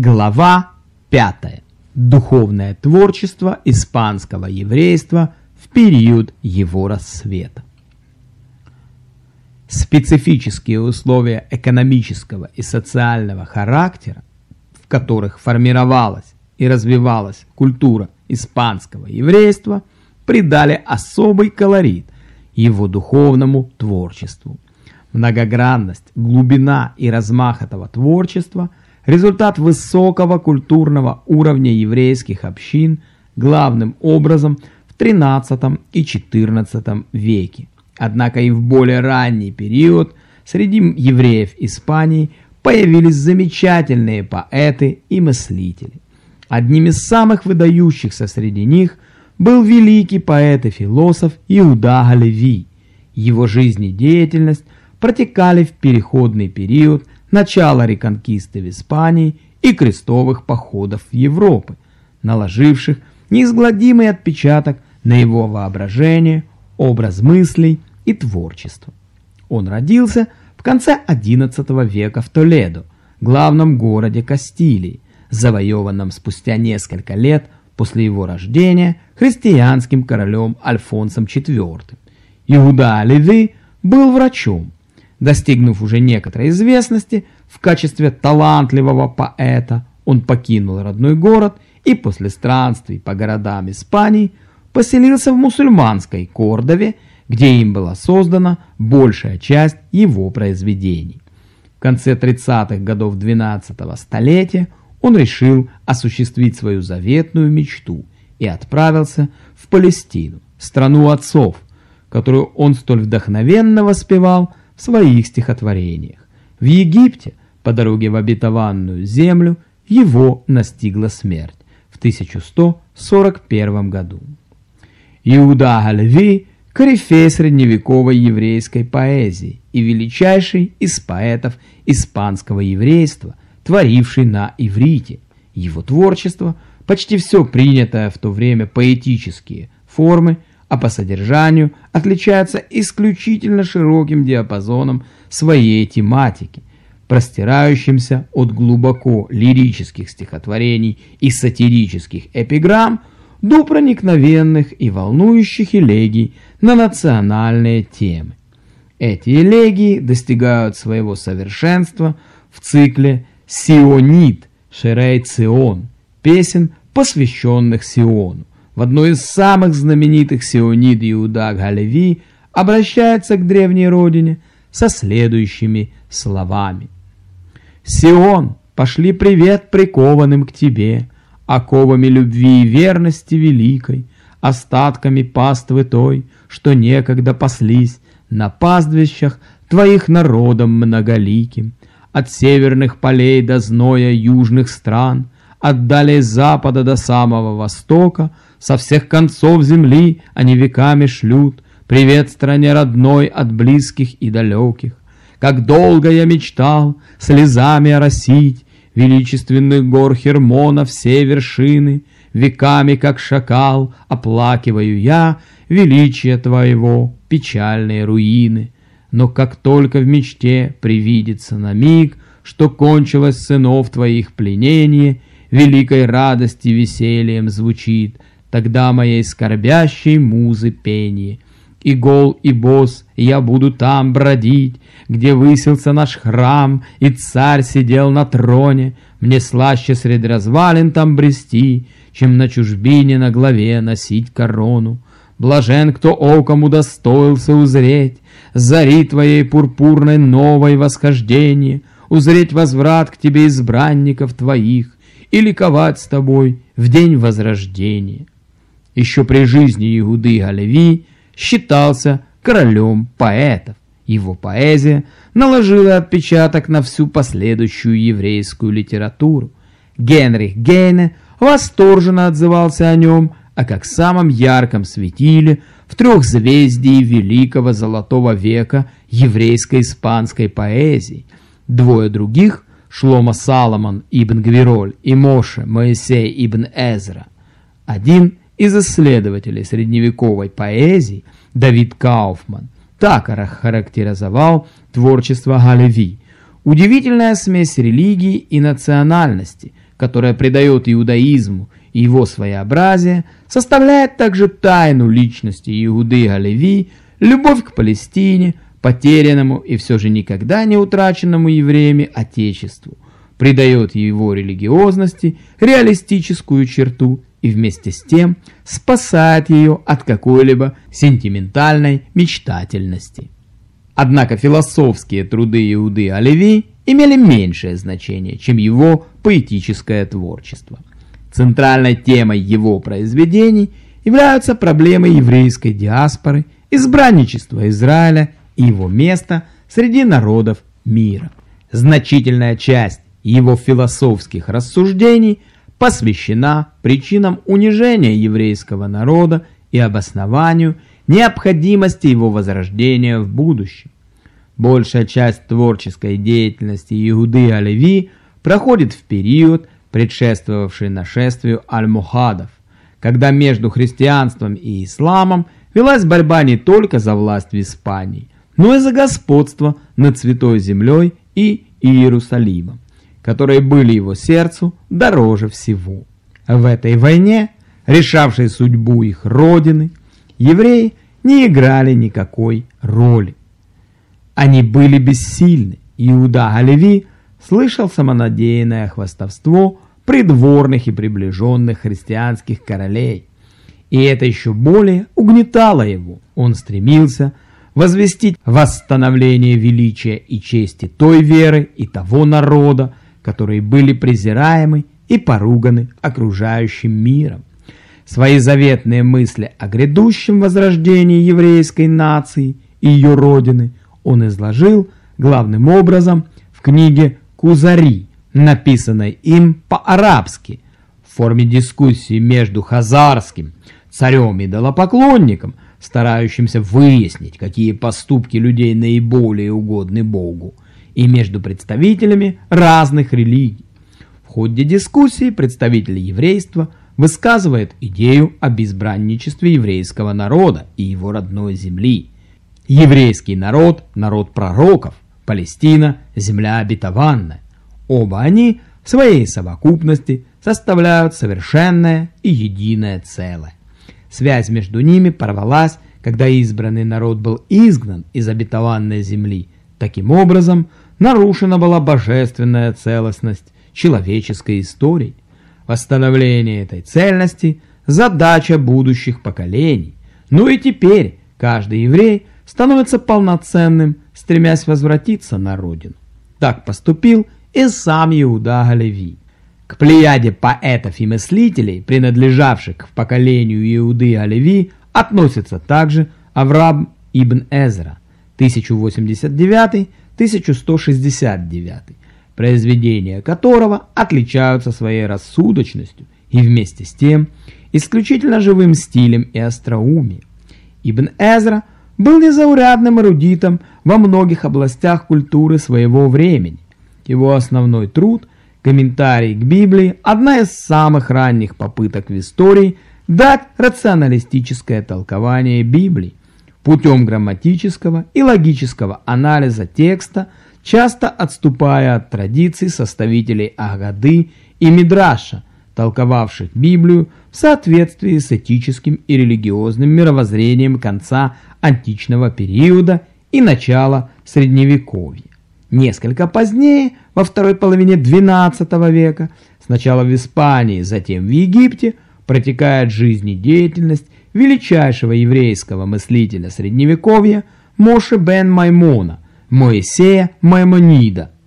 Глава 5. Духовное творчество испанского еврейства в период его рассвета. Специфические условия экономического и социального характера, в которых формировалась и развивалась культура испанского еврейства, придали особый колорит его духовному творчеству. Многогранность, глубина и размах этого творчества – результат высокого культурного уровня еврейских общин, главным образом в XIII и XIV веке. Однако и в более ранний период среди евреев Испании появились замечательные поэты и мыслители. Одним из самых выдающихся среди них был великий поэт и философ Иуда Галеви. Его жизнедеятельность протекали в переходный период начала реконкисты в Испании и крестовых походов в Европу, наложивших неизгладимый отпечаток на его воображение, образ мыслей и творчество. Он родился в конце XI века в Толедо, главном городе Кастилии, завоеванном спустя несколько лет после его рождения христианским королем Альфонсом IV. Иуда Леви был врачом, Достигнув уже некоторой известности в качестве талантливого поэта, он покинул родной город и после странствий по городам Испании поселился в мусульманской Кордове, где им была создана большая часть его произведений. В конце 30-х годов 12-го столетия он решил осуществить свою заветную мечту и отправился в Палестину, страну отцов, которую он столь вдохновенно воспевал своих стихотворениях. В Египте, по дороге в обетованную землю, его настигла смерть в 1141 году. Иуда Галеви – корифей средневековой еврейской поэзии и величайший из поэтов испанского еврейства, творивший на иврите. Его творчество, почти все принятое в то время поэтические формы, а по содержанию отличается исключительно широким диапазоном своей тематики, простирающимся от глубоко лирических стихотворений и сатирических эпиграмм до проникновенных и волнующих элегий на национальные темы. Эти элегии достигают своего совершенства в цикле «Сионит» Шерей Цион, песен, посвященных Сиону в одной из самых знаменитых сионид Иуда Галеви обращается к древней родине со следующими словами. «Сион, пошли привет прикованным к тебе, оковами любви и верности великой, остатками паствы той, что некогда паслись на пастбищах твоих народом многоликим, от северных полей до зноя южных стран, от далее запада до самого востока — со всех концов земли они веками шлют Привет стране родной от близких и далеких. Как долго я мечтал слезами оросить Величественных гор Хермона все вершины, Веками, как шакал, оплакиваю я Величие твоего, печальные руины. Но как только в мечте привидится на миг, Что кончилось сынов твоих пленение, Великой радости весельем звучит — Тогда моей скорбящей музы пение. И гол, и босс я буду там бродить, Где высился наш храм, и царь сидел на троне. Мне слаще среди развалин там брести, Чем на чужбине на главе носить корону. Блажен, кто оком удостоился узреть Зари твоей пурпурной новой восхождение, Узреть возврат к тебе избранников твоих И ликовать с тобой в день возрождения еще при жизни Иуды Галеви считался королем поэтов. Его поэзия наложила отпечаток на всю последующую еврейскую литературу. Генрих Гейне восторженно отзывался о нем, а как самом ярком светиле в трехзвездии великого золотого века еврейско-испанской поэзии. Двое других, Шлома Саломон ибн Гвироль и Моше Моисей ибн Эзра, один из исследователей средневековой поэзии Давид Кауфман так характеризовал творчество Галеви. Удивительная смесь религии и национальности, которая придает иудаизму и его своеобразие, составляет также тайну личности Иуды Галеви, любовь к Палестине, потерянному и все же никогда не утраченному евреями Отечеству, придает его религиозности реалистическую черту и вместе с тем спасает ее от какой-либо сентиментальной мечтательности. Однако философские труды Иуды Оливи имели меньшее значение, чем его поэтическое творчество. Центральной темой его произведений являются проблемы еврейской диаспоры, избранничество Израиля и его место среди народов мира. Значительная часть его философских рассуждений посвящена причинам унижения еврейского народа и обоснованию необходимости его возрождения в будущем. Большая часть творческой деятельности Иуды Алеви проходит в период, предшествовавший нашествию аль-Мухадов, когда между христианством и исламом велась борьба не только за власть в Испании, но и за господство над Святой Землей и Иерусалимом, которые были его сердцу дороже всего. В этой войне, решавшей судьбу их родины, евреи не играли никакой роли. Они были бессильны. Иуда Галеви слышал самонадеянное хвастовство придворных и приближенных христианских королей. И это еще более угнетало его. Он стремился возвестить восстановление величия и чести той веры и того народа, которые были презираемы и поруганы окружающим миром. Свои заветные мысли о грядущем возрождении еврейской нации и ее родины он изложил главным образом в книге «Кузари», написанной им по-арабски, в форме дискуссии между хазарским царем и идолопоклонником, старающимся выяснить, какие поступки людей наиболее угодны Богу, и между представителями разных религий. В ходе дискуссии представители еврейства – высказывает идею об избранничестве еврейского народа и его родной земли. Еврейский народ – народ пророков, Палестина – земля обетованная. Оба они в своей совокупности составляют совершенное и единое целое. Связь между ними порвалась, когда избранный народ был изгнан из обетованной земли. Таким образом, нарушена была божественная целостность человеческой истории. Восстановление этой цельности – задача будущих поколений. Ну и теперь каждый еврей становится полноценным, стремясь возвратиться на родину. Так поступил и сам Иуда Галеви. К плеяде поэтов и мыслителей, принадлежавших к поколению Иуды Галеви, относится также Авраам ибн Эзра 1089-1169 произведения которого отличаются своей рассудочностью и вместе с тем исключительно живым стилем и остроумием. Ибн Эзра был незаурядным эрудитом во многих областях культуры своего времени. Его основной труд «Комментарий к Библии» – одна из самых ранних попыток в истории дать рационалистическое толкование Библии путем грамматического и логического анализа текста – часто отступая от традиций составителей Агады и Мидраша, толковавших Библию в соответствии с этическим и религиозным мировоззрением конца античного периода и начала Средневековья. Несколько позднее, во второй половине XII века, сначала в Испании, затем в Египте, протекает жизнедеятельность величайшего еврейского мыслителя Средневековья Моше бен Маймона – Моисея Маймонида –